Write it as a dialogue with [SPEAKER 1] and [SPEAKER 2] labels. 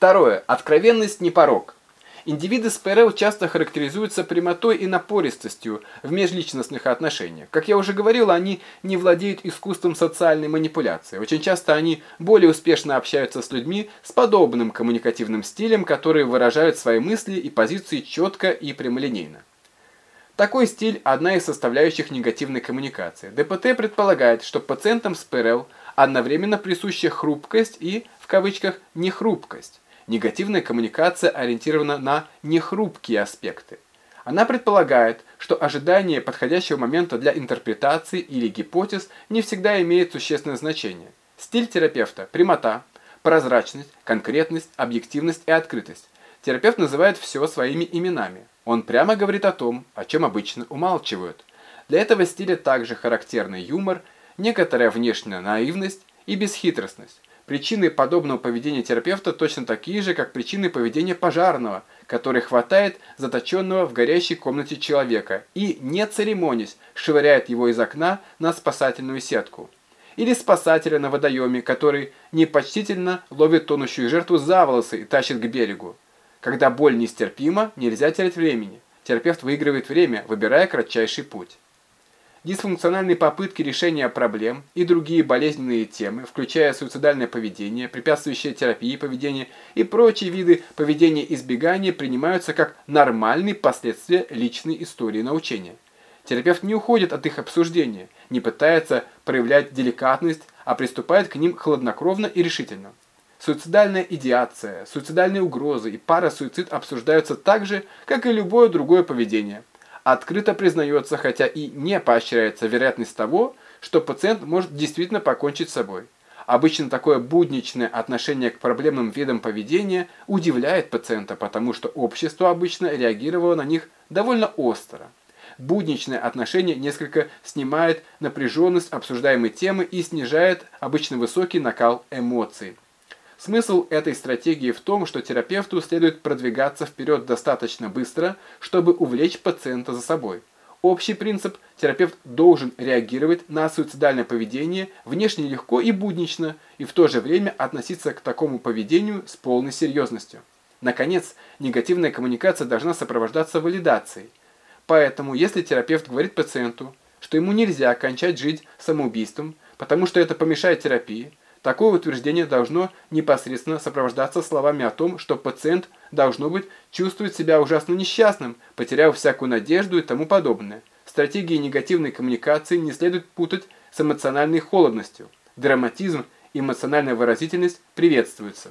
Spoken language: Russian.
[SPEAKER 1] Второе. Откровенность не порог. Индивиды с ПРЛ часто характеризуются прямотой и напористостью в межличностных отношениях. Как я уже говорил, они не владеют искусством социальной манипуляции. Очень часто они более успешно общаются с людьми с подобным коммуникативным стилем, которые выражают свои мысли и позиции четко и прямолинейно. Такой стиль – одна из составляющих негативной коммуникации. ДПТ предполагает, что пациентам с ПРЛ одновременно присуща хрупкость и, в кавычках, нехрупкость. Негативная коммуникация ориентирована на нехрупкие аспекты. Она предполагает, что ожидание подходящего момента для интерпретации или гипотез не всегда имеет существенное значение. Стиль терапевта – прямота, прозрачность, конкретность, объективность и открытость. Терапевт называет все своими именами. Он прямо говорит о том, о чем обычно умалчивают. Для этого стиля также характерный юмор, некоторая внешняя наивность и бесхитростность. Причины подобного поведения терапевта точно такие же, как причины поведения пожарного, который хватает заточенного в горящей комнате человека и, не церемонясь, швыряет его из окна на спасательную сетку. Или спасателя на водоеме, который непочтительно ловит тонущую жертву за волосы и тащит к берегу. Когда боль нестерпима, нельзя терять времени. Терапевт выигрывает время, выбирая кратчайший путь. Дисфункциональные попытки решения проблем и другие болезненные темы, включая суицидальное поведение, препятствующее терапии поведения и прочие виды поведения избегания, принимаются как нормальные последствия личной истории научения. Терапевт не уходит от их обсуждения, не пытается проявлять деликатность, а приступает к ним хладнокровно и решительно. Суицидальная идеация, суицидальные угрозы и парасуицид обсуждаются так же, как и любое другое поведение – открыто признается, хотя и не поощряется вероятность того, что пациент может действительно покончить с собой. Обычно такое будничное отношение к проблемным видам поведения удивляет пациента, потому что общество обычно реагировало на них довольно остро. Будничное отношение несколько снимает напряженность обсуждаемой темы и снижает обычно высокий накал эмоций. Смысл этой стратегии в том, что терапевту следует продвигаться вперед достаточно быстро, чтобы увлечь пациента за собой. Общий принцип – терапевт должен реагировать на суицидальное поведение внешне легко и буднично, и в то же время относиться к такому поведению с полной серьезностью. Наконец, негативная коммуникация должна сопровождаться валидацией. Поэтому, если терапевт говорит пациенту, что ему нельзя кончать жить самоубийством, потому что это помешает терапии, Такое утверждение должно непосредственно сопровождаться словами о том, что пациент, должно быть, чувствует себя ужасно несчастным, потеряв всякую надежду и тому подобное. Стратегии негативной коммуникации не следует путать с эмоциональной холодностью. Драматизм и эмоциональная выразительность приветствуются.